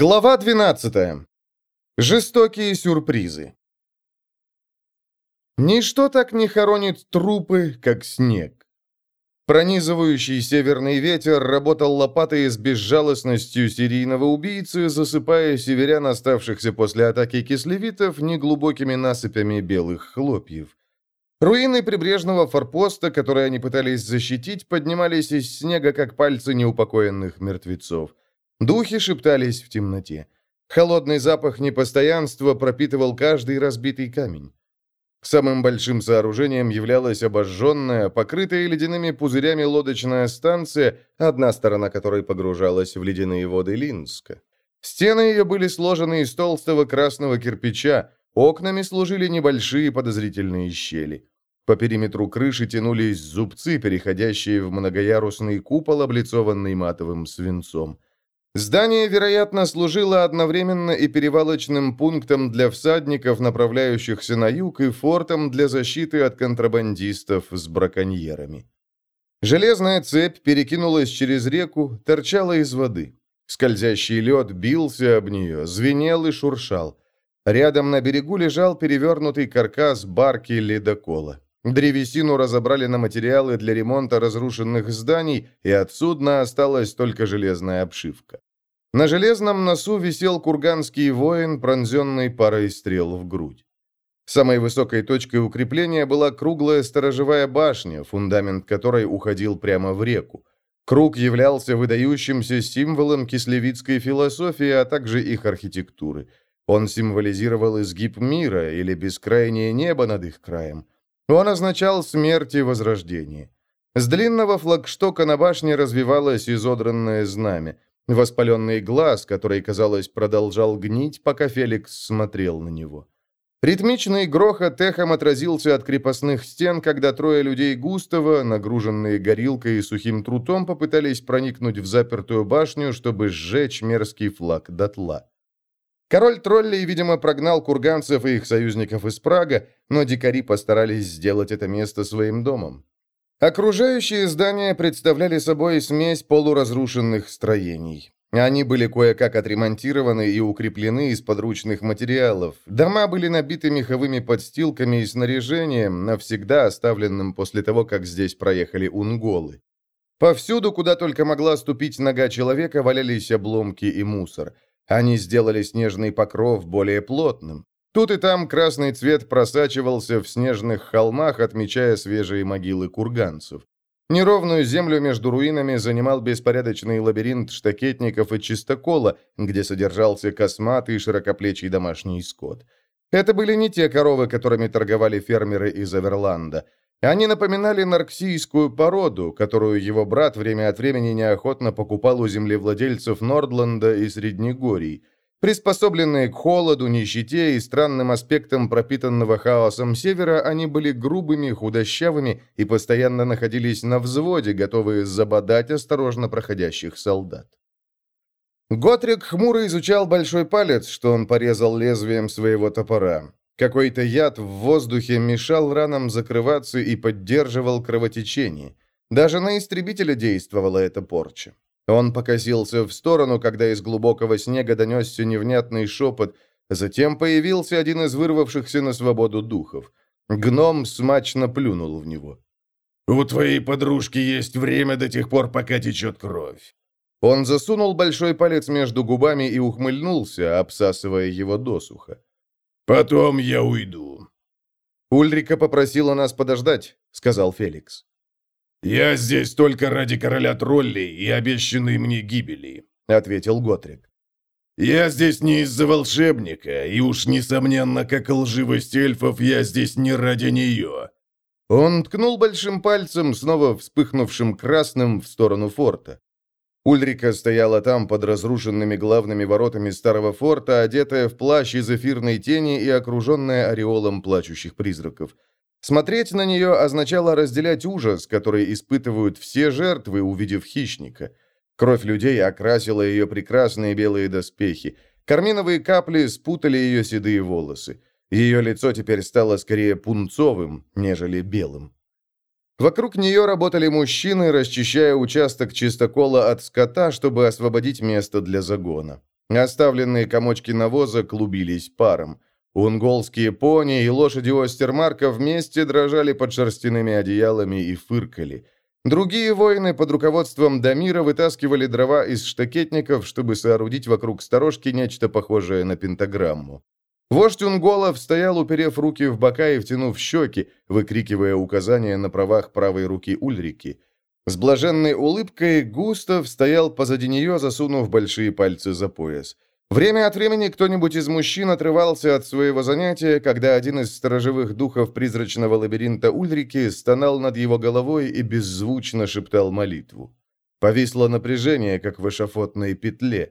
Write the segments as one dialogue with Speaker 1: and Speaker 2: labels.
Speaker 1: Глава 12. Жестокие сюрпризы. Ничто так не хоронит трупы, как снег. Пронизывающий северный ветер работал лопатой с безжалостностью серийного убийцы, засыпая северян, оставшихся после атаки кислевитов, неглубокими насыпями белых хлопьев. Руины прибрежного форпоста, которые они пытались защитить, поднимались из снега, как пальцы неупокоенных мертвецов. Духи шептались в темноте. Холодный запах непостоянства пропитывал каждый разбитый камень. Самым большим сооружением являлась обожженная, покрытая ледяными пузырями лодочная станция, одна сторона которой погружалась в ледяные воды Линска. Стены ее были сложены из толстого красного кирпича, окнами служили небольшие подозрительные щели. По периметру крыши тянулись зубцы, переходящие в многоярусный купол, облицованный матовым свинцом. Здание, вероятно, служило одновременно и перевалочным пунктом для всадников, направляющихся на юг, и фортом для защиты от контрабандистов с браконьерами. Железная цепь перекинулась через реку, торчала из воды. Скользящий лед бился об нее, звенел и шуршал. Рядом на берегу лежал перевернутый каркас барки ледокола. Древесину разобрали на материалы для ремонта разрушенных зданий, и от судна осталась только железная обшивка. На железном носу висел курганский воин, пронзенный парой стрел в грудь. Самой высокой точкой укрепления была круглая сторожевая башня, фундамент которой уходил прямо в реку. Круг являлся выдающимся символом кислевицкой философии, а также их архитектуры. Он символизировал изгиб мира или бескрайнее небо над их краем. Он означал смерть и возрождение. С длинного флагштока на башне развивалось изодранное знамя. Воспаленный глаз, который, казалось, продолжал гнить, пока Феликс смотрел на него. Ритмичный грохот эхом отразился от крепостных стен, когда трое людей Густава, нагруженные горилкой и сухим трутом, попытались проникнуть в запертую башню, чтобы сжечь мерзкий флаг дотла. Король троллей, видимо, прогнал курганцев и их союзников из Прага, но дикари постарались сделать это место своим домом. Окружающие здания представляли собой смесь полуразрушенных строений. Они были кое-как отремонтированы и укреплены из подручных материалов. Дома были набиты меховыми подстилками и снаряжением, навсегда оставленным после того, как здесь проехали унголы. Повсюду, куда только могла ступить нога человека, валялись обломки и мусор. Они сделали снежный покров более плотным. Тут и там красный цвет просачивался в снежных холмах, отмечая свежие могилы курганцев. Неровную землю между руинами занимал беспорядочный лабиринт штакетников и чистокола, где содержался косматый широкоплечий домашний скот. Это были не те коровы, которыми торговали фермеры из Аверланда. Они напоминали нарксийскую породу, которую его брат время от времени неохотно покупал у землевладельцев Нордланда и Среднегорий – Приспособленные к холоду, нищете и странным аспектам пропитанного хаосом севера, они были грубыми, худощавыми и постоянно находились на взводе, готовые забодать осторожно проходящих солдат. Готрик хмуро изучал большой палец, что он порезал лезвием своего топора. Какой-то яд в воздухе мешал ранам закрываться и поддерживал кровотечение. Даже на истребителя действовала эта порча. Он покосился в сторону, когда из глубокого снега донесся невнятный шепот, затем появился один из вырвавшихся на свободу духов. Гном смачно плюнул в него.
Speaker 2: «У твоей подружки есть время до тех пор, пока течет кровь».
Speaker 1: Он засунул большой палец между губами и ухмыльнулся, обсасывая его досуха.
Speaker 2: «Потом я уйду».
Speaker 1: «Ульрика попросила нас подождать», — сказал Феликс.
Speaker 2: «Я здесь только ради короля троллей и обещанной мне гибели», — ответил Готрик. «Я здесь не из-за волшебника, и уж, несомненно, как лживость эльфов, я здесь не ради нее».
Speaker 1: Он ткнул большим пальцем, снова вспыхнувшим красным, в сторону форта. Ульрика стояла там под разрушенными главными воротами старого форта, одетая в плащ из эфирной тени и окруженная ореолом плачущих призраков. Смотреть на нее означало разделять ужас, который испытывают все жертвы, увидев хищника. Кровь людей окрасила ее прекрасные белые доспехи. Карминовые капли спутали ее седые волосы. Ее лицо теперь стало скорее пунцовым, нежели белым. Вокруг нее работали мужчины, расчищая участок чистокола от скота, чтобы освободить место для загона. Оставленные комочки навоза клубились паром. Унголские пони и лошади Остермарка вместе дрожали под шерстяными одеялами и фыркали. Другие воины под руководством Дамира вытаскивали дрова из штакетников, чтобы соорудить вокруг сторожки нечто похожее на пентаграмму. Вождь Унголов стоял, уперев руки в бока и втянув щеки, выкрикивая указания на правах правой руки Ульрики. С блаженной улыбкой Густав стоял позади нее, засунув большие пальцы за пояс. Время от времени кто-нибудь из мужчин отрывался от своего занятия, когда один из сторожевых духов призрачного лабиринта Ульрики стонал над его головой и беззвучно шептал молитву. Повисло напряжение, как в эшафотной петле.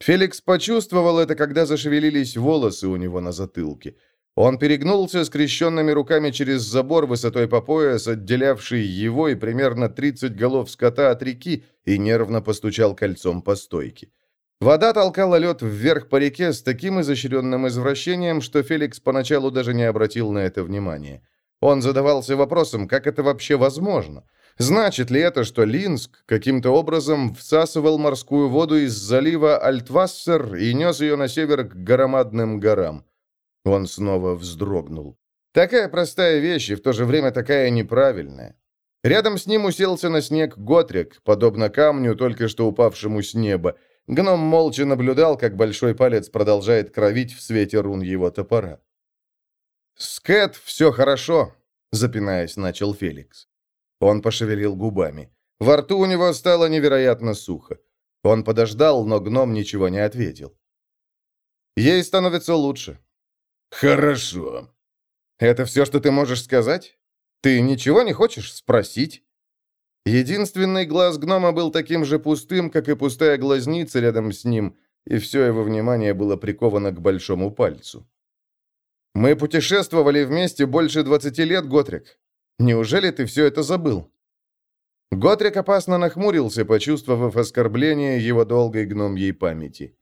Speaker 1: Феликс почувствовал это, когда зашевелились волосы у него на затылке. Он перегнулся скрещенными руками через забор высотой по пояс, отделявший его и примерно 30 голов скота от реки, и нервно постучал кольцом по стойке. Вода толкала лед вверх по реке с таким изощренным извращением, что Феликс поначалу даже не обратил на это внимания. Он задавался вопросом, как это вообще возможно – Значит ли это, что Линск каким-то образом всасывал морскую воду из залива Альтвассер и нес ее на север к громадным горам? Он снова вздрогнул. Такая простая вещь и в то же время такая неправильная. Рядом с ним уселся на снег Готрик, подобно камню, только что упавшему с неба. Гном молча наблюдал, как большой палец продолжает кровить в свете рун его топора. «С Кэт все хорошо», — запинаясь, начал Феликс. Он пошевелил губами. Во рту у него стало невероятно сухо. Он подождал, но гном ничего не ответил. «Ей становится лучше».
Speaker 2: «Хорошо».
Speaker 1: «Это все, что ты можешь сказать? Ты ничего не хочешь спросить?» Единственный глаз гнома был таким же пустым, как и пустая глазница рядом с ним, и все его внимание было приковано к большому пальцу. «Мы путешествовали вместе больше двадцати лет, Готрик. Неужели ты все это забыл?» Готрик опасно нахмурился, почувствовав оскорбление его долгой гномьей памяти.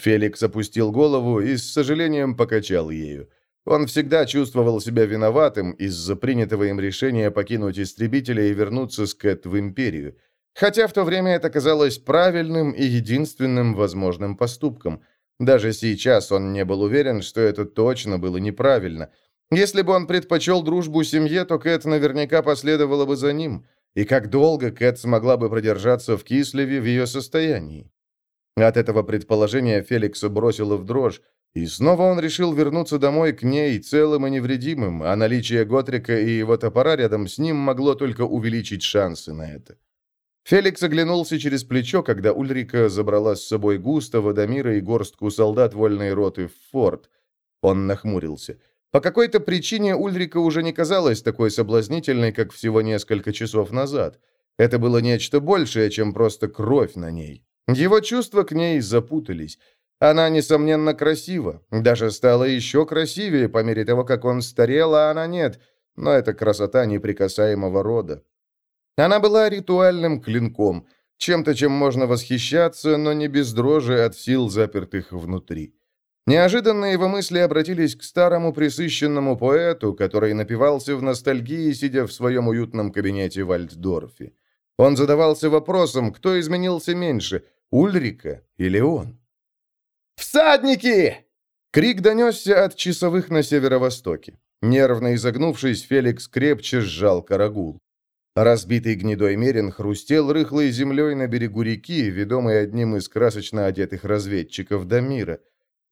Speaker 1: Феликс опустил голову и с сожалением покачал ею. Он всегда чувствовал себя виноватым из-за принятого им решения покинуть истребителя и вернуться с Кэт в Империю. Хотя в то время это казалось правильным и единственным возможным поступком. Даже сейчас он не был уверен, что это точно было неправильно – если бы он предпочел дружбу семье, то Кэт наверняка последовала бы за ним. И как долго Кэт смогла бы продержаться в Кислеве в ее состоянии? От этого предположения Феликса бросило в дрожь, и снова он решил вернуться домой к ней целым и невредимым, а наличие Готрика и его топора рядом с ним могло только увеличить шансы на это. Феликс оглянулся через плечо, когда Ульрика забрала с собой Густава, Дамира и горстку солдат вольной роты в форт. Он нахмурился. По какой-то причине Ульрика уже не казалась такой соблазнительной, как всего несколько часов назад. Это было нечто большее, чем просто кровь на ней. Его чувства к ней запутались. Она, несомненно, красива. Даже стала еще красивее по мере того, как он старел, а она нет. Но это красота неприкасаемого рода. Она была ритуальным клинком, чем-то, чем можно восхищаться, но не без дрожи от сил, запертых внутри. Неожиданно его мысли обратились к старому присыщенному поэту, который напивался в ностальгии, сидя в своем уютном кабинете в Альтдорфе. Он задавался вопросом, кто изменился меньше, Ульрика или он? «Всадники!» Крик донесся от часовых на северо-востоке. Нервно изогнувшись, Феликс крепче сжал карагул. Разбитый гнедой мерин хрустел рыхлой землей на берегу реки, ведомый одним из красочно одетых разведчиков Дамира.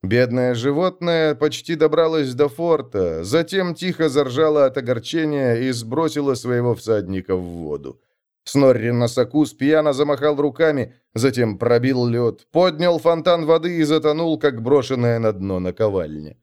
Speaker 1: Бедное животное почти добралось до форта, затем тихо заржало от огорчения и сбросило своего всадника в воду. Снорри Носокус пьяно замахал руками, затем пробил лед, поднял фонтан воды и затонул, как брошенное на дно наковальня.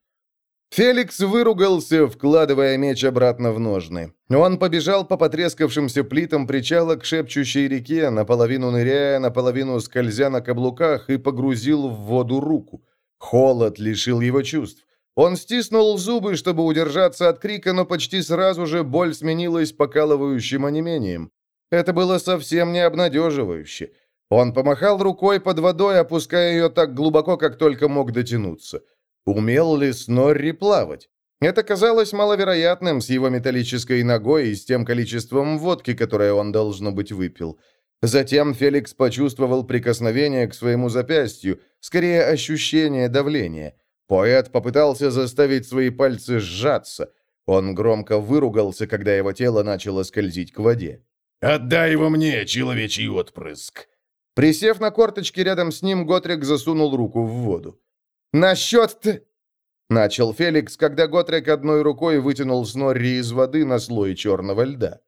Speaker 1: Феликс выругался, вкладывая меч обратно в ножны. Он побежал по потрескавшимся плитам причала к шепчущей реке, наполовину ныряя, наполовину скользя на каблуках и погрузил в воду руку. Холод лишил его чувств. Он стиснул зубы, чтобы удержаться от крика, но почти сразу же боль сменилась покалывающим онемением. Это было совсем не обнадеживающе. Он помахал рукой под водой, опуская ее так глубоко, как только мог дотянуться. Умел ли Снорри плавать? Это казалось маловероятным с его металлической ногой и с тем количеством водки, которое он, должно быть, выпил. Затем Феликс почувствовал прикосновение к своему запястью, скорее ощущение давления. Поэт попытался заставить свои пальцы сжаться. Он громко выругался, когда его тело начало скользить к воде.
Speaker 2: «Отдай его мне, человечий отпрыск!»
Speaker 1: Присев на корточки рядом с ним, Готрик засунул руку в воду. «Насчет ты...» Начал Феликс, когда Готрик одной рукой вытянул Снорри из воды на слой черного льда.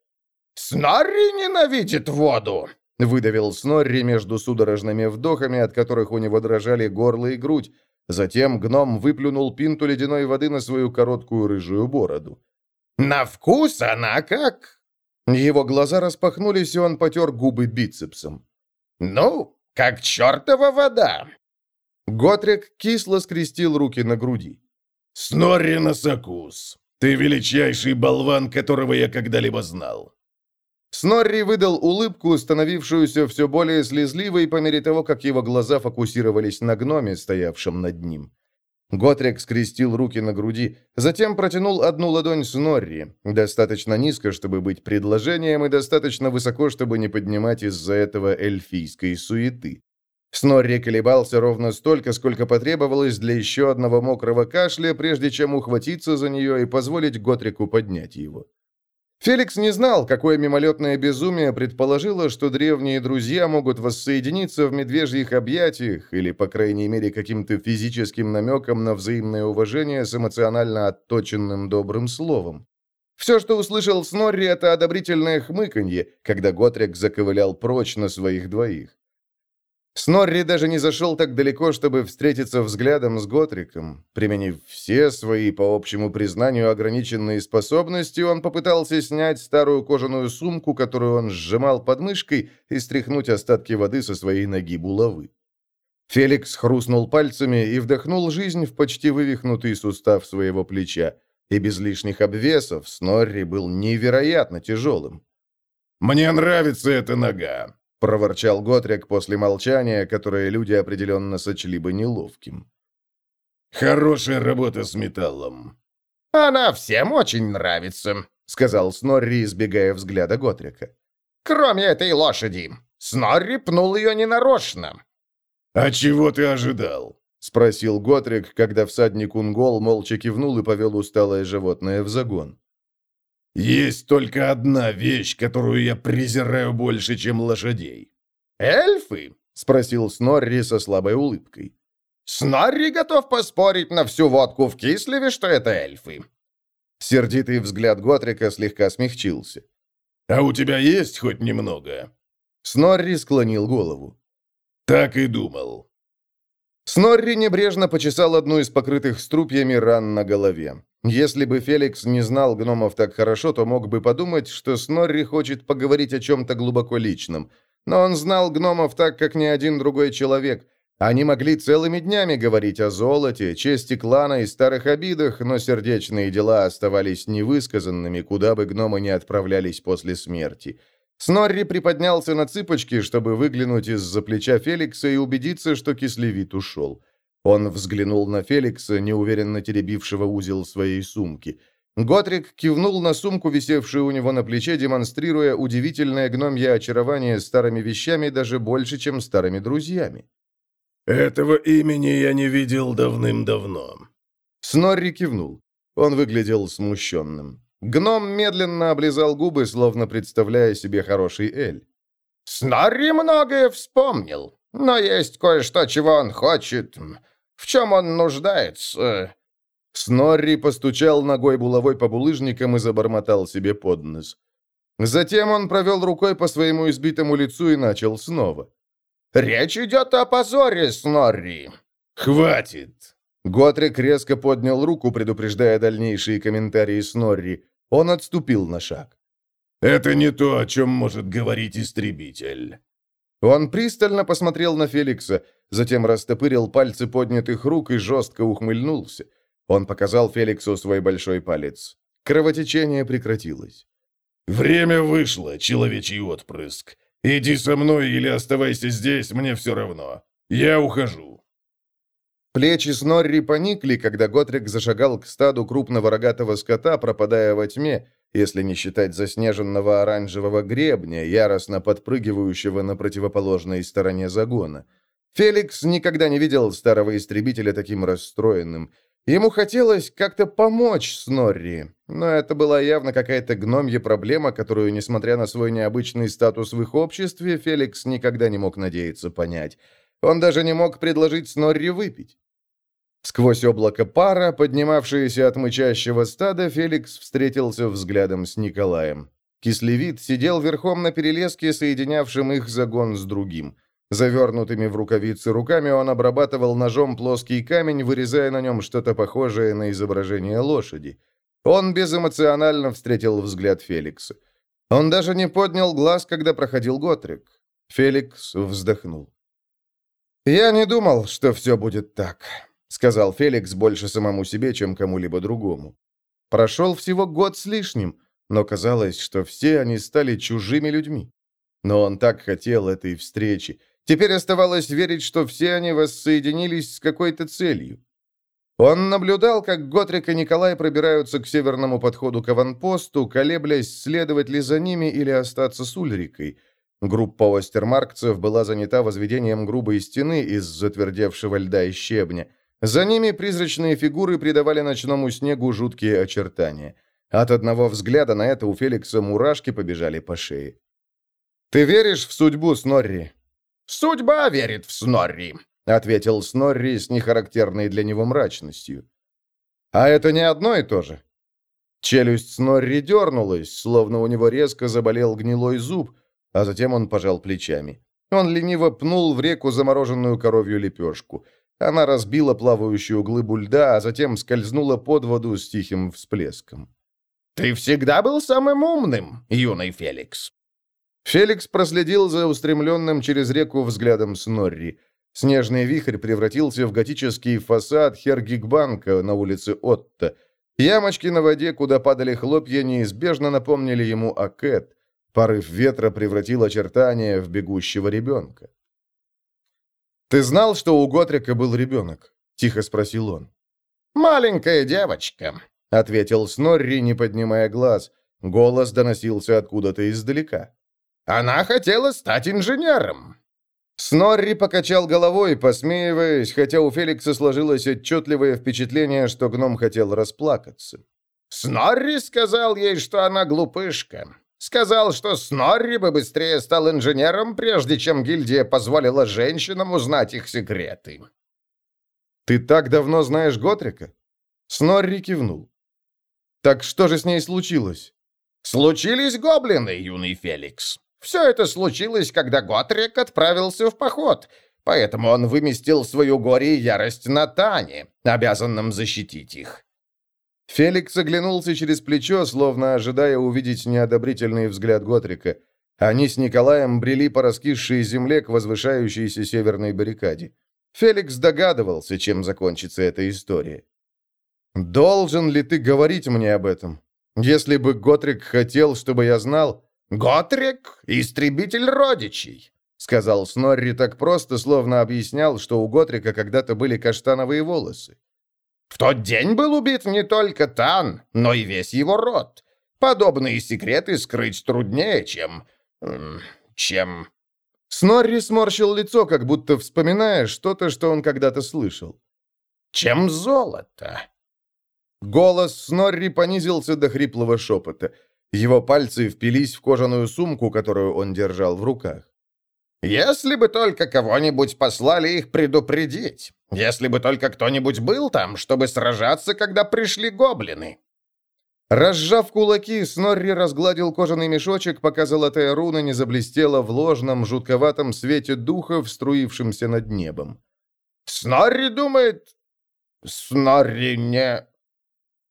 Speaker 3: «Снорри ненавидит воду!»
Speaker 1: Выдавил Снорри между судорожными вдохами, от которых у него дрожали горло и грудь. Затем гном выплюнул пинту ледяной воды на свою короткую рыжую бороду.
Speaker 3: «На вкус она как...»
Speaker 1: Его глаза распахнулись, и он потер губы бицепсом.
Speaker 3: «Ну, как чертова вода!»
Speaker 1: Готрик кисло скрестил руки на груди.
Speaker 2: «Снорри Носокус, ты величайший болван, которого я когда-либо знал».
Speaker 1: Снорри выдал улыбку, становившуюся все более слезливой по мере того, как его глаза фокусировались на гноме, стоявшем над ним. Готрик скрестил руки на груди, затем протянул одну ладонь Снорри, достаточно низко, чтобы быть предложением, и достаточно высоко, чтобы не поднимать из-за этого эльфийской суеты. Снорри колебался ровно столько, сколько потребовалось для еще одного мокрого кашля, прежде чем ухватиться за нее и позволить Готрику поднять его. Феликс не знал, какое мимолетное безумие предположило, что древние друзья могут воссоединиться в медвежьих объятиях или, по крайней мере, каким-то физическим намеком на взаимное уважение с эмоционально отточенным добрым словом. Все, что услышал Снорри, это одобрительное хмыканье, когда Готрик заковылял прочь на своих двоих. Снорри даже не зашел так далеко, чтобы встретиться взглядом с Готриком. Применив все свои, по общему признанию, ограниченные способности, он попытался снять старую кожаную сумку, которую он сжимал под мышкой, и стряхнуть остатки воды со своей ноги булавы. Феликс хрустнул пальцами и вдохнул жизнь в почти вывихнутый сустав своего плеча. И без лишних обвесов Снорри был невероятно тяжелым.
Speaker 2: «Мне нравится эта нога», — проворчал Готрик после молчания, которое люди определенно сочли бы неловким. «Хорошая работа с металлом».
Speaker 3: «Она всем очень нравится», — сказал Снорри, избегая взгляда Готрика. «Кроме этой лошади. Снорри пнул ее ненарочно».
Speaker 2: «А чего ты ожидал?»
Speaker 1: — спросил Готрик, когда всадник Унгол молча кивнул и повел усталое животное в загон.
Speaker 2: Есть только одна вещь, которую я презираю больше, чем лошадей.
Speaker 3: Эльфы?
Speaker 1: спросил Снорри со слабой улыбкой.
Speaker 3: Снорри готов поспорить на всю водку в Кислеве, что это эльфы.
Speaker 1: Сердитый взгляд Готрика слегка смягчился.
Speaker 2: «А у тебя есть хоть немного?»
Speaker 1: Снорри склонил голову.
Speaker 2: «Так и думал».
Speaker 1: Снорри небрежно почесал одну из покрытых струпьями ран на голове. Если бы Феликс не знал гномов так хорошо, то мог бы подумать, что Снорри хочет поговорить о чем-то глубоко личном. Но он знал гномов так, как ни один другой человек. Они могли целыми днями говорить о золоте, чести клана и старых обидах, но сердечные дела оставались невысказанными, куда бы гномы не отправлялись после смерти. Снорри приподнялся на цыпочки, чтобы выглянуть из-за плеча Феликса и убедиться, что кислевит ушел. Он взглянул на Феликса, неуверенно теребившего узел своей сумки. Готрик кивнул на сумку, висевшую у него на плече, демонстрируя удивительное гномье очарование старыми вещами даже больше, чем старыми друзьями.
Speaker 2: «Этого имени я не видел давным-давно».
Speaker 1: Снорри кивнул. Он выглядел смущенным. Гном медленно облизал губы, словно представляя себе хороший эль.
Speaker 3: «Снорри многое вспомнил, но есть кое-что, чего он хочет. В чем он нуждается?»
Speaker 1: Снорри постучал ногой булавой по булыжникам и забормотал себе под нос. Затем он провел рукой по своему избитому лицу и начал снова.
Speaker 3: «Речь идет о позоре, Снорри!»
Speaker 2: «Хватит!»
Speaker 1: Готрик резко поднял руку, предупреждая дальнейшие комментарии Снорри. Он отступил на шаг.
Speaker 2: «Это не то, о чем может говорить истребитель».
Speaker 1: Он пристально посмотрел на Феликса, затем растопырил пальцы поднятых рук и жестко ухмыльнулся. Он показал Феликсу свой большой палец. Кровотечение прекратилось.
Speaker 2: «Время вышло, человечий отпрыск. Иди со мной или оставайся здесь, мне все равно. Я ухожу».
Speaker 1: Плечи Снорри поникли, когда Готрик зашагал к стаду крупного рогатого скота, пропадая во тьме, если не считать заснеженного оранжевого гребня, яростно подпрыгивающего на противоположной стороне загона. Феликс никогда не видел старого истребителя таким расстроенным. Ему хотелось как-то помочь Снорри, но это была явно какая-то гномья проблема, которую, несмотря на свой необычный статус в их обществе, Феликс никогда не мог надеяться понять. Он даже не мог предложить Снорри выпить. Сквозь облако пара, поднимавшееся от мычащего стада, Феликс встретился взглядом с Николаем. Кислевид сидел верхом на перелеске, соединявшем их загон с другим. Завернутыми в рукавицы руками он обрабатывал ножом плоский камень, вырезая на нем что-то похожее на изображение лошади. Он безэмоционально встретил взгляд Феликса. Он даже не поднял глаз, когда проходил Готрик. Феликс вздохнул. «Я не думал, что все будет так. — сказал Феликс больше самому себе, чем кому-либо другому. Прошел всего год с лишним, но казалось, что все они стали чужими людьми. Но он так хотел этой встречи. Теперь оставалось верить, что все они воссоединились с какой-то целью. Он наблюдал, как Готрик и Николай пробираются к северному подходу к аванпосту, колеблясь, следовать ли за ними или остаться с Ульрикой. Группа остермаркцев была занята возведением грубой стены из затвердевшего льда и щебня. За ними призрачные фигуры придавали ночному снегу жуткие очертания. От одного взгляда на это у Феликса мурашки побежали по шее. «Ты веришь в судьбу, Снорри?»
Speaker 3: «Судьба верит в Снорри», — ответил Снорри с нехарактерной для него мрачностью.
Speaker 1: «А это не одно и то же?» Челюсть Снорри дернулась, словно у него резко заболел гнилой зуб, а затем он пожал плечами. Он лениво пнул в реку замороженную коровью лепешку. Она разбила плавающую глыбу льда, а затем скользнула под воду с тихим всплеском.
Speaker 3: «Ты всегда был самым умным, юный Феликс!»
Speaker 1: Феликс проследил за устремленным через реку взглядом Снорри. Снежный вихрь превратился в готический фасад Хергигбанка на улице Отто. Ямочки на воде, куда падали хлопья, неизбежно напомнили ему о Кэт. Порыв ветра превратил очертания в бегущего ребенка. «Ты знал, что у Готрика был ребенок?» — тихо спросил он.
Speaker 3: «Маленькая девочка», —
Speaker 1: ответил Снорри, не поднимая глаз. Голос доносился откуда-то издалека.
Speaker 3: «Она хотела стать инженером».
Speaker 1: Снорри покачал головой, посмеиваясь, хотя у Феликса сложилось отчетливое впечатление, что гном хотел расплакаться.
Speaker 3: «Снорри сказал ей, что она глупышка. Сказал, что Снорри бы быстрее стал инженером, прежде чем гильдия позволила женщинам узнать их секреты.
Speaker 1: «Ты так давно знаешь Готрика?» Снорри кивнул. «Так что же с ней случилось?»
Speaker 3: «Случились гоблины, юный Феликс. Все это случилось, когда Готрик отправился в поход, поэтому он выместил свою горе и ярость на Тане, обязанном защитить их.
Speaker 1: Феликс оглянулся через плечо, словно ожидая увидеть неодобрительный взгляд Готрика. Они с Николаем брели по раскисшей земле к возвышающейся северной баррикаде. Феликс догадывался, чем закончится эта история. «Должен ли ты говорить мне об этом? Если бы Готрик хотел, чтобы я знал...»
Speaker 3: «Готрик — истребитель родичей», —
Speaker 1: сказал Снорри так просто, словно объяснял, что у Готрика когда-то были каштановые волосы.
Speaker 3: В тот день был убит не только Тан, но и весь его род. Подобные секреты скрыть труднее, чем... чем...
Speaker 1: Снорри сморщил лицо, как будто вспоминая что-то, что он когда-то слышал.
Speaker 3: «Чем золото?»
Speaker 1: Голос Снорри понизился до хриплого шепота. Его пальцы впились в кожаную сумку, которую он держал в руках.
Speaker 3: «Если бы только кого-нибудь послали их предупредить. Если бы только кто-нибудь был там, чтобы сражаться, когда пришли гоблины!»
Speaker 1: Разжав кулаки, Снорри разгладил кожаный мешочек, пока золотая руна не заблестела в ложном, жутковатом свете духов, струившемся над небом.
Speaker 3: «Снорри думает... Снорри не...»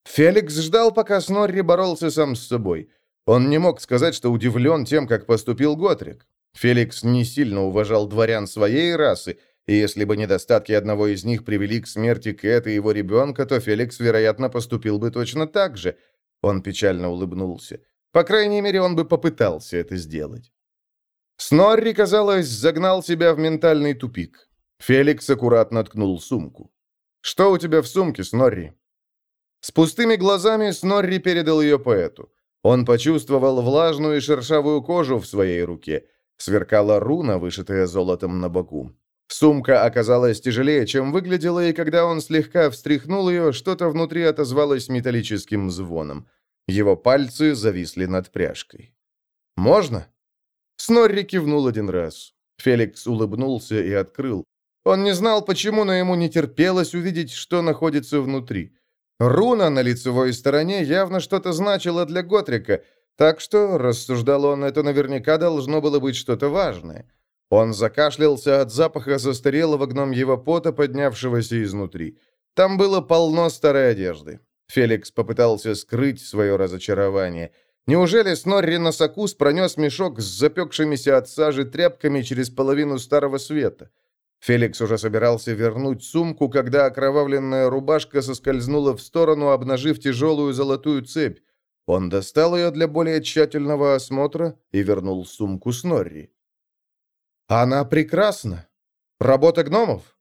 Speaker 1: Феликс ждал, пока Снорри боролся сам с собой. Он не мог сказать, что удивлен тем, как поступил Готрик. Феликс не сильно уважал дворян своей расы, и если бы недостатки одного из них привели к смерти Кэт и его ребенка, то Феликс, вероятно, поступил бы точно так же. Он печально улыбнулся. По крайней мере, он бы попытался это сделать. Снорри, казалось, загнал себя в ментальный тупик. Феликс аккуратно ткнул сумку. «Что у тебя в сумке, Снорри?» С пустыми глазами Снорри передал ее поэту. Он почувствовал влажную и шершавую кожу в своей руке. Сверкала руна, вышитая золотом на боку. Сумка оказалась тяжелее, чем выглядела, и когда он слегка встряхнул ее, что-то внутри отозвалось металлическим звоном. Его пальцы зависли над пряжкой. «Можно?» Снорри кивнул один раз. Феликс улыбнулся и открыл. Он не знал, почему, но ему не терпелось увидеть, что находится внутри. Руна на лицевой стороне явно что-то значила для Готрика, так что, рассуждал он, это наверняка должно было быть что-то важное. Он закашлялся от запаха застарелого гномьего пота, поднявшегося изнутри. Там было полно старой одежды. Феликс попытался скрыть свое разочарование. Неужели Снорри Носокус пронес мешок с запекшимися от сажи тряпками через половину Старого Света? Феликс уже собирался вернуть сумку, когда окровавленная рубашка соскользнула в сторону, обнажив тяжелую золотую цепь. Он достал ее для более тщательного осмотра и вернул сумку Снорри. «Она прекрасна. Работа гномов?»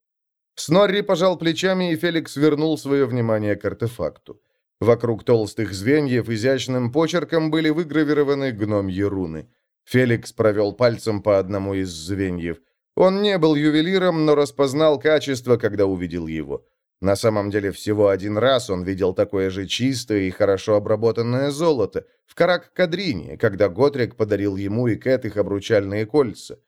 Speaker 1: Снорри пожал плечами, и Феликс вернул свое внимание к артефакту. Вокруг толстых звеньев изящным почерком были выгравированы гномьи руны. Феликс провел пальцем по одному из звеньев. Он не был ювелиром, но распознал качество, когда увидел его. На самом деле, всего один раз он видел такое же чистое и хорошо обработанное золото в Карак-Кадрине, когда Готрик подарил ему и Кэт их обручальные кольца.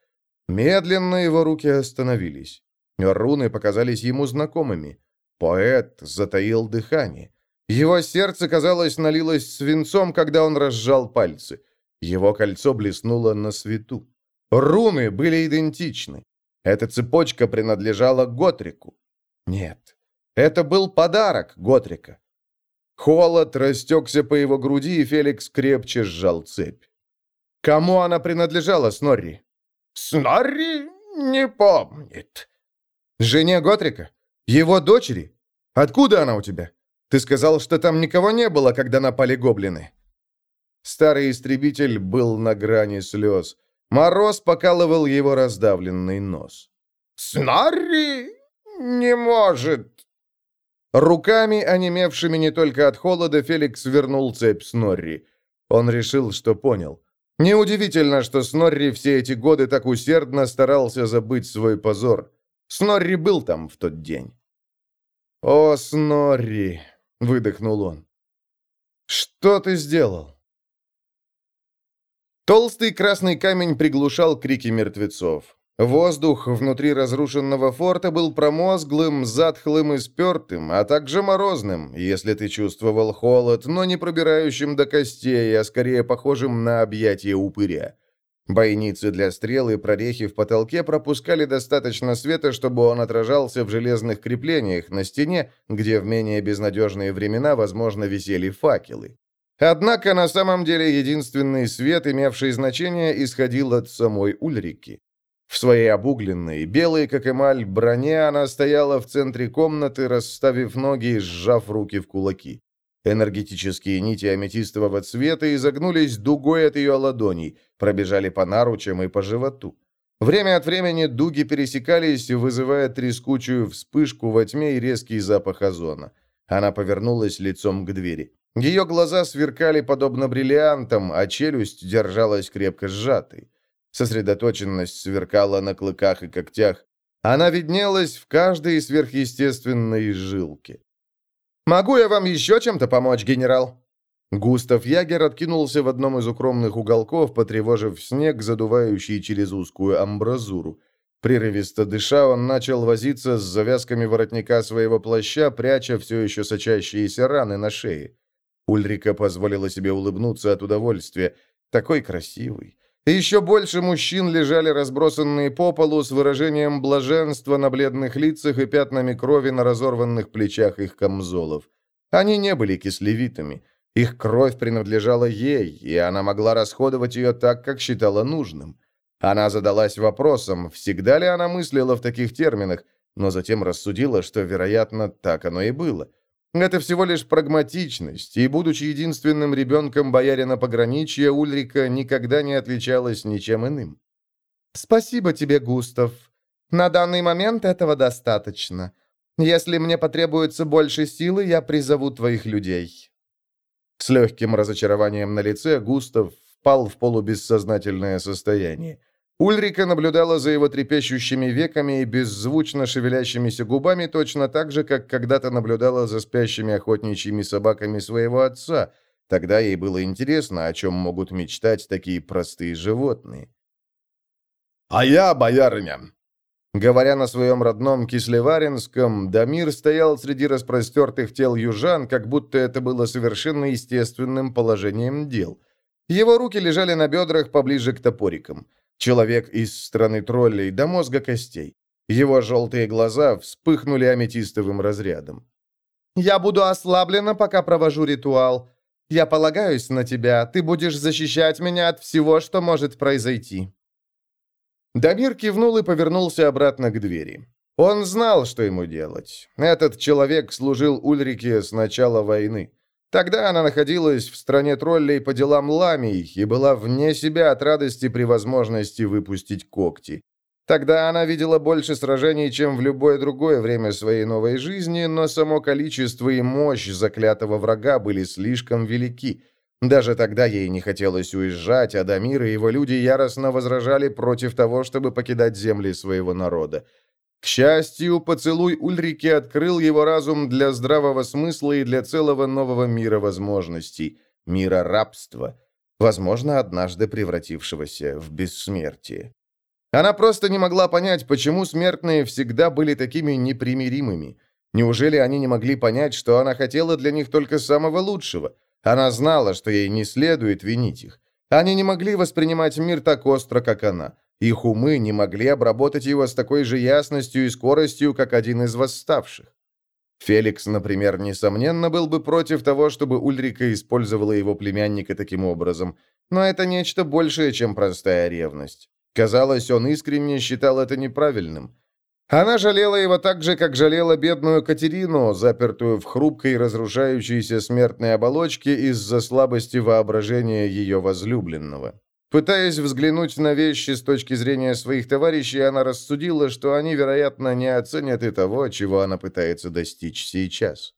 Speaker 1: Медленно его руки остановились. Руны показались ему знакомыми. Поэт затаил дыхание. Его сердце, казалось, налилось свинцом, когда он разжал пальцы. Его кольцо блеснуло на свету. Руны были идентичны. Эта цепочка принадлежала Готрику. Нет, это был подарок Готрика. Холод растекся по его груди, и Феликс крепче сжал цепь. Кому она принадлежала, Снорри?
Speaker 3: Снорри не помнит.
Speaker 1: Жене Готрика? Его дочери? Откуда она у тебя? Ты сказал, что там никого не было, когда напали гоблины. Старый истребитель был на грани слез. Мороз покалывал его раздавленный нос.
Speaker 3: «Снорри не может!»
Speaker 1: Руками, онемевшими не только от холода, Феликс вернул цепь Снорри. Он решил, что понял. Неудивительно, что Снорри все эти годы так усердно старался забыть свой позор. Снорри был там в тот день. «О, Снорри!» — выдохнул он. «Что ты сделал?» Толстый красный камень приглушал крики мертвецов. Воздух внутри разрушенного форта был промозглым, затхлым и спертым, а также морозным, если ты чувствовал холод, но не пробирающим до костей, а скорее похожим на объятие упыря. Бойницы для стрел и прорехи в потолке пропускали достаточно света, чтобы он отражался в железных креплениях на стене, где в менее безнадежные времена, возможно, висели факелы. Однако на самом деле единственный свет, имевший значение, исходил от самой Ульрики. В своей обугленной, белой как эмаль, броне она стояла в центре комнаты, расставив ноги и сжав руки в кулаки. Энергетические нити аметистового цвета изогнулись дугой от ее ладоней, пробежали по наручам и по животу. Время от времени дуги пересекались, вызывая трескучую вспышку во тьме и резкий запах озона. Она повернулась лицом к двери. Ее глаза сверкали подобно бриллиантам, а челюсть держалась крепко сжатой. Сосредоточенность сверкала на клыках и когтях. Она виднелась в каждой сверхъестественной жилке. «Могу я вам еще чем-то помочь, генерал?» Густав Ягер откинулся в одном из укромных уголков, потревожив снег, задувающий через узкую амбразуру. Прерывисто дыша, он начал возиться с завязками воротника своего плаща, пряча все еще сочащиеся раны на шее. Ульрика позволила себе улыбнуться от удовольствия. Такой красивый, еще больше мужчин лежали разбросанные по полу с выражением блаженства на бледных лицах и пятнами крови на разорванных плечах их камзолов. Они не были кислевитыми. Их кровь принадлежала ей, и она могла расходовать ее так, как считала нужным. Она задалась вопросом, всегда ли она мыслила в таких терминах, но затем рассудила, что, вероятно, так оно и было. Это всего лишь прагматичность, и, будучи единственным ребенком боярина пограничья, Ульрика никогда не отличалась ничем иным. «Спасибо тебе, Густав. На данный момент этого достаточно. Если мне потребуется больше силы, я призову твоих людей». С легким разочарованием на лице Густав впал в полубессознательное состояние. Ульрика наблюдала за его трепещущими веками и беззвучно шевелящимися губами точно так же, как когда-то наблюдала за спящими охотничьими собаками своего отца. Тогда ей было интересно, о чем могут мечтать такие простые животные.
Speaker 2: «А я, боярыня!»
Speaker 1: Говоря на своем родном Кислеваринском, Дамир стоял среди распростертых тел южан, как будто это было совершенно естественным положением дел. Его руки лежали на бедрах поближе к топорикам. Человек из страны троллей до мозга костей. Его желтые глаза вспыхнули аметистовым разрядом. «Я буду ослаблена, пока провожу ритуал. Я полагаюсь на тебя. Ты будешь защищать меня от всего, что может произойти». Дамир кивнул и повернулся обратно к двери. Он знал, что ему делать. Этот человек служил Ульрике с начала войны. Тогда она находилась в стране троллей по делам ламий и была вне себя от радости при возможности выпустить когти. Тогда она видела больше сражений, чем в любое другое время своей новой жизни, но само количество и мощь заклятого врага были слишком велики. Даже тогда ей не хотелось уезжать, а Дамир и его люди яростно возражали против того, чтобы покидать земли своего народа. К счастью, поцелуй Ульрики открыл его разум для здравого смысла и для целого нового мира возможностей, мира рабства, возможно, однажды превратившегося в бессмертие. Она просто не могла понять, почему смертные всегда были такими непримиримыми. Неужели они не могли понять, что она хотела для них только самого лучшего? Она знала, что ей не следует винить их. Они не могли воспринимать мир так остро, как она. Их умы не могли обработать его с такой же ясностью и скоростью, как один из восставших. Феликс, например, несомненно, был бы против того, чтобы Ульрика использовала его племянника таким образом, но это нечто большее, чем простая ревность. Казалось, он искренне считал это неправильным. Она жалела его так же, как жалела бедную Катерину, запертую в хрупкой разрушающейся смертной оболочке из-за слабости воображения ее возлюбленного. Пытаясь взглянуть на вещи с точки зрения своих товарищей, она рассудила, что они, вероятно, не оценят и того, чего она пытается достичь сейчас.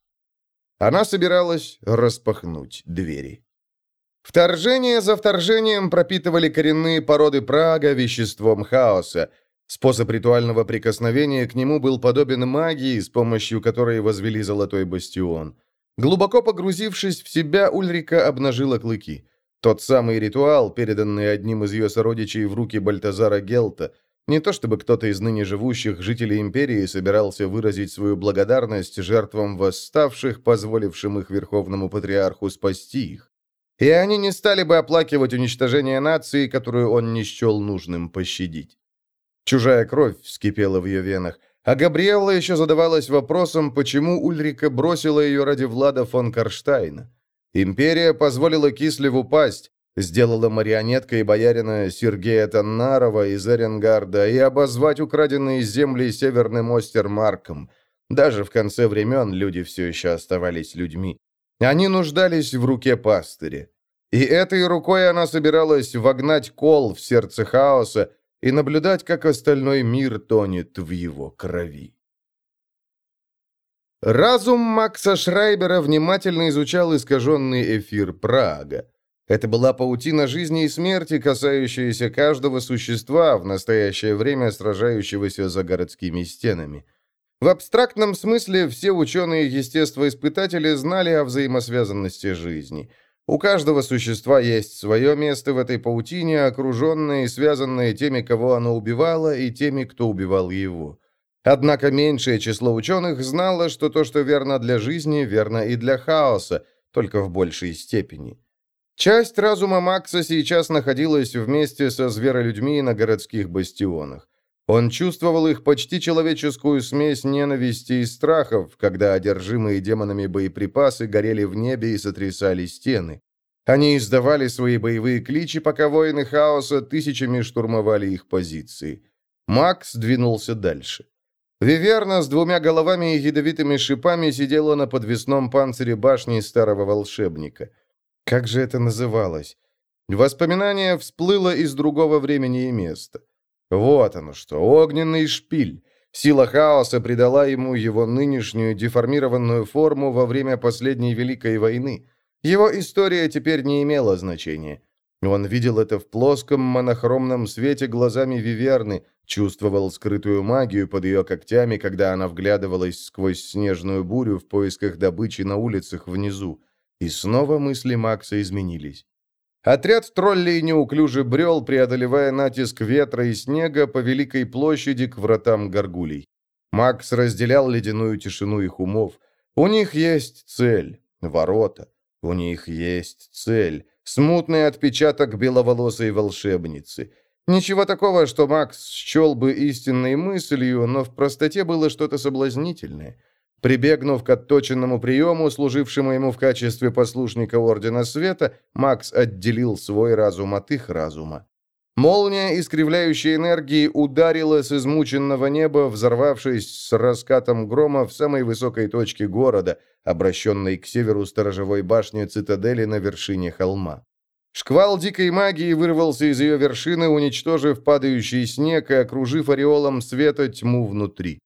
Speaker 1: Она собиралась распахнуть двери. Вторжение за вторжением пропитывали коренные породы Прага веществом хаоса. Способ ритуального прикосновения к нему был подобен магии, с помощью которой возвели золотой бастион. Глубоко погрузившись в себя, Ульрика обнажила клыки. Тот самый ритуал, переданный одним из ее сородичей в руки Бальтазара Гелта. Не то чтобы кто-то из ныне живущих жителей империи собирался выразить свою благодарность жертвам восставших, позволившим их верховному патриарху спасти их. И они не стали бы оплакивать уничтожение нации, которую он не счел нужным пощадить. Чужая кровь вскипела в ее венах, а Габриэлла еще задавалась вопросом, почему Ульрика бросила ее ради Влада фон Карштайна. Империя позволила Кислеву пасть, сделала марионеткой боярина Сергея Таннарова из Эренгарда и обозвать украденные земли северным Остермарком. Даже в конце времен люди все еще оставались людьми. Они нуждались в руке пастыря. И этой рукой она собиралась вогнать кол в сердце хаоса и наблюдать, как остальной мир тонет в его крови. Разум Макса Шрайбера внимательно изучал искаженный эфир Прага. Это была паутина жизни и смерти, касающаяся каждого существа, в настоящее время сражающегося за городскими стенами. В абстрактном смысле все ученые-естествоиспытатели знали о взаимосвязанности жизни. У каждого существа есть свое место в этой паутине, окруженное и связанное теми, кого оно убивало, и теми, кто убивал его. Однако меньшее число ученых знало, что то, что верно для жизни, верно и для хаоса, только в большей степени. Часть разума Макса сейчас находилась вместе со зверолюдьми на городских бастионах. Он чувствовал их почти человеческую смесь ненависти и страхов, когда одержимые демонами боеприпасы горели в небе и сотрясали стены. Они издавали свои боевые кличи, пока воины хаоса тысячами штурмовали их позиции. Макс двинулся дальше. Виверна с двумя головами и ядовитыми шипами сидела на подвесном панцире башни старого волшебника. Как же это называлось? Воспоминание всплыло из другого времени и места. Вот оно что, огненный шпиль. Сила хаоса придала ему его нынешнюю деформированную форму во время последней Великой войны. Его история теперь не имела значения. Он видел это в плоском монохромном свете глазами Виверны, чувствовал скрытую магию под ее когтями, когда она вглядывалась сквозь снежную бурю в поисках добычи на улицах внизу. И снова мысли Макса изменились. Отряд троллей неуклюже брел, преодолевая натиск ветра и снега по Великой площади к вратам горгулей. Макс разделял ледяную тишину их умов. У них есть цель — ворота. У них есть цель — смутный отпечаток беловолосой волшебницы. Ничего такого, что Макс счел бы истинной мыслью, но в простоте было что-то соблазнительное. Прибегнув к отточенному приему, служившему ему в качестве послушника Ордена Света, Макс отделил свой разум от их разума. Молния, искривляющая энергии, ударила с измученного неба, взорвавшись с раскатом грома в самой высокой точке города, обращенной к северу сторожевой башни цитадели на вершине холма. Шквал дикой магии вырвался из ее вершины, уничтожив падающий снег и окружив ореолом света тьму внутри.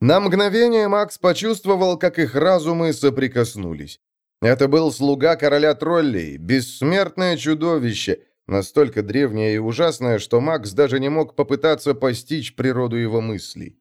Speaker 1: На мгновение Макс почувствовал, как их разумы соприкоснулись. Это был слуга короля троллей, бессмертное чудовище, Настолько древнее и ужасное, что Макс даже не мог попытаться постичь природу его мыслей.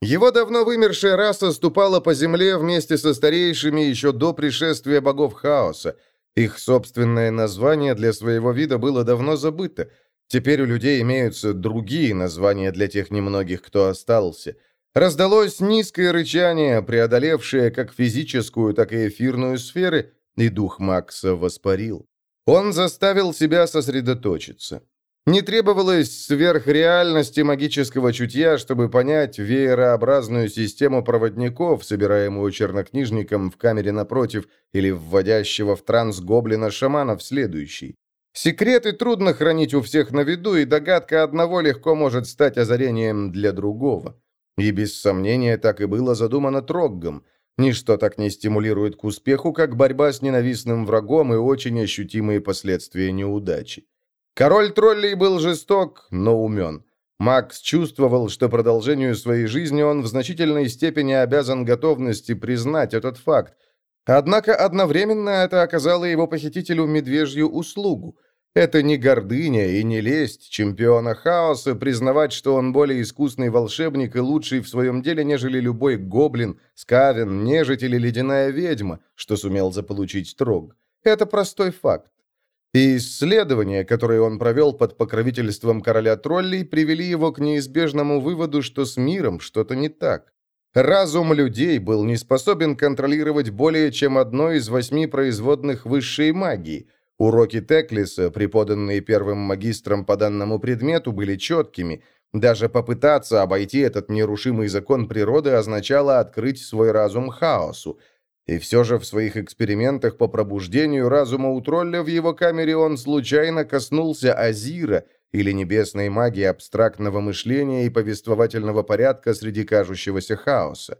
Speaker 1: Его давно вымершая раса ступала по земле вместе со старейшими еще до пришествия богов хаоса. Их собственное название для своего вида было давно забыто. Теперь у людей имеются другие названия для тех немногих, кто остался. Раздалось низкое рычание, преодолевшее как физическую, так и эфирную сферы, и дух Макса воспарил. Он заставил себя сосредоточиться. Не требовалось сверхреальности магического чутья, чтобы понять веерообразную систему проводников, собираемую чернокнижником в камере напротив или вводящего в транс гоблина-шамана в следующий. Секреты трудно хранить у всех на виду, и догадка одного легко может стать озарением для другого. И без сомнения так и было задумано Троггом. Ничто так не стимулирует к успеху, как борьба с ненавистным врагом и очень ощутимые последствия неудачи. Король троллей был жесток, но умен. Макс чувствовал, что продолжению своей жизни он в значительной степени обязан готовности признать этот факт. Однако одновременно это оказало его похитителю медвежью услугу – это не гордыня и не лесть чемпиона хаоса признавать, что он более искусный волшебник и лучший в своем деле, нежели любой гоблин, скавен, нежить или ледяная ведьма, что сумел заполучить Трог. Это простой факт. И исследования, которые он провел под покровительством короля троллей, привели его к неизбежному выводу, что с миром что-то не так. Разум людей был не способен контролировать более чем одно из восьми производных высшей магии – Уроки Теклиса, преподанные первым магистром по данному предмету, были четкими. Даже попытаться обойти этот нерушимый закон природы означало открыть свой разум хаосу. И все же в своих экспериментах по пробуждению разума у тролля в его камере он случайно коснулся Азира или небесной магии абстрактного мышления и повествовательного порядка среди кажущегося хаоса.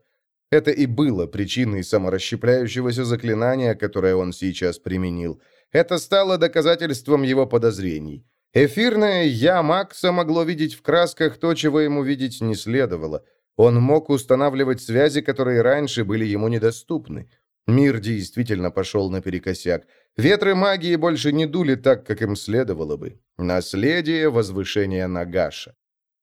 Speaker 1: Это и было причиной саморасщепляющегося заклинания, которое он сейчас применил – это стало доказательством его подозрений. Эфирное «я» Макса могло видеть в красках то, чего ему видеть не следовало. Он мог устанавливать связи, которые раньше были ему недоступны. Мир действительно пошел наперекосяк. Ветры магии больше не дули так, как им следовало бы. Наследие возвышения Нагаша.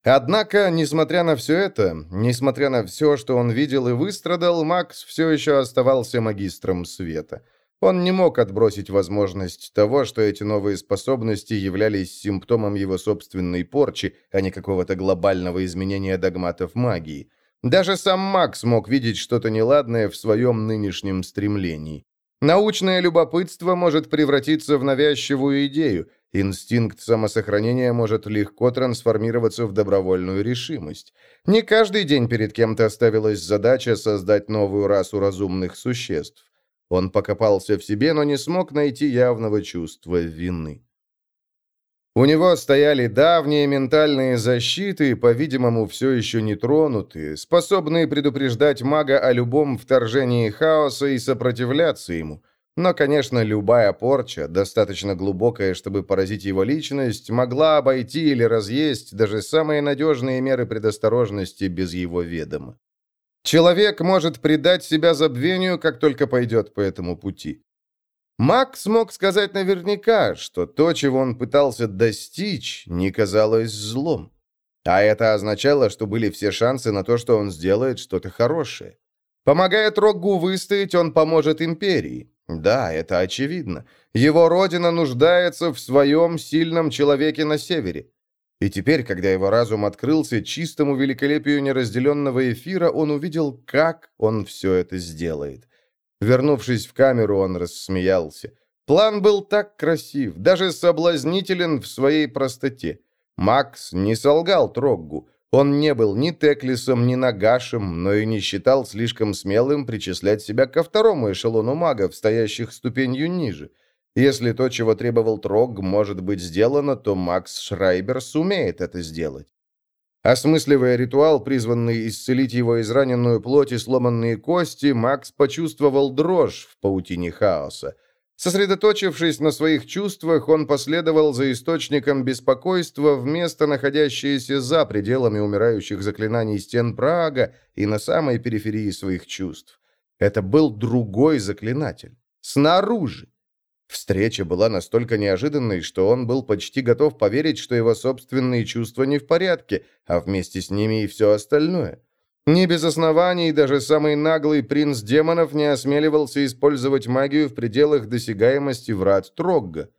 Speaker 1: Однако, несмотря на все это, несмотря на все, что он видел и выстрадал, Макс все еще оставался магистром света. Он не мог отбросить возможность того, что эти новые способности являлись симптомом его собственной порчи, а не какого-то глобального изменения догматов магии. Даже сам Макс мог видеть что-то неладное в своем нынешнем стремлении. Научное любопытство может превратиться в навязчивую идею, инстинкт самосохранения может легко трансформироваться в добровольную решимость. Не каждый день перед кем-то ставилась задача создать новую расу разумных существ. Он покопался в себе, но не смог найти явного чувства вины. У него стояли давние ментальные защиты, по-видимому, все еще не тронутые, способные предупреждать мага о любом вторжении хаоса и сопротивляться ему. Но, конечно, любая порча, достаточно глубокая, чтобы поразить его личность, могла обойти или разъесть даже самые надежные меры предосторожности без его ведома. Человек может предать себя забвению, как только пойдет по этому пути. Мак смог сказать наверняка, что то, чего он пытался достичь, не казалось злом. А это означало, что были все шансы на то, что он сделает что-то хорошее. Помогая Троггу выстоять, он поможет империи. Да, это очевидно. Его родина нуждается в своем сильном человеке на севере. И теперь, когда его разум открылся чистому великолепию неразделенного эфира, он увидел, как он все это сделает. Вернувшись в камеру, он рассмеялся. План был так красив, даже соблазнителен в своей простоте. Макс не солгал Троггу. Он не был ни Теклисом, ни Нагашем, но и не считал слишком смелым причислять себя ко второму эшелону магов, стоящих ступенью ниже. Если то, чего требовал Трог, может быть сделано, то Макс Шрайбер сумеет это сделать. Осмысливая ритуал, призванный исцелить его израненную плоть и сломанные кости, Макс почувствовал дрожь в паутине хаоса. Сосредоточившись на своих чувствах, он последовал за источником беспокойства в место, находящееся за пределами умирающих заклинаний стен Прага и на самой периферии своих чувств. Это был другой заклинатель. Снаружи. Встреча была настолько неожиданной, что он был почти готов поверить, что его собственные чувства не в порядке, а вместе с ними и все остальное. Не без оснований даже самый наглый принц демонов не осмеливался использовать магию в пределах досягаемости врат Трогга.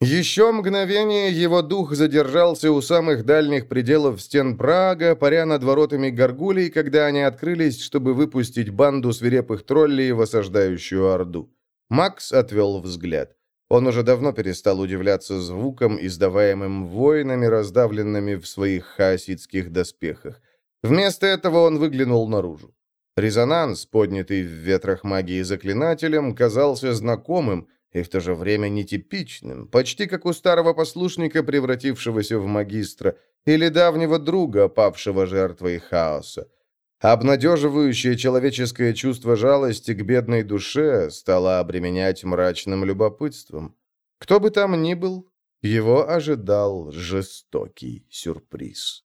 Speaker 1: Еще мгновение его дух задержался у самых дальних пределов стен Прага, паря над воротами горгулей, когда они открылись, чтобы выпустить банду свирепых троллей в осаждающую Орду. Макс отвел взгляд. Он уже давно перестал удивляться звукам, издаваемым воинами, раздавленными в своих хаоситских доспехах. Вместо этого он выглянул наружу. Резонанс, поднятый в ветрах магии заклинателем, казался знакомым и в то же время нетипичным, почти как у старого послушника, превратившегося в магистра, или давнего друга, павшего жертвой хаоса. Обнадеживающее человеческое чувство жалости к бедной душе стало обременять мрачным любопытством. Кто бы там ни был, его ожидал жестокий сюрприз.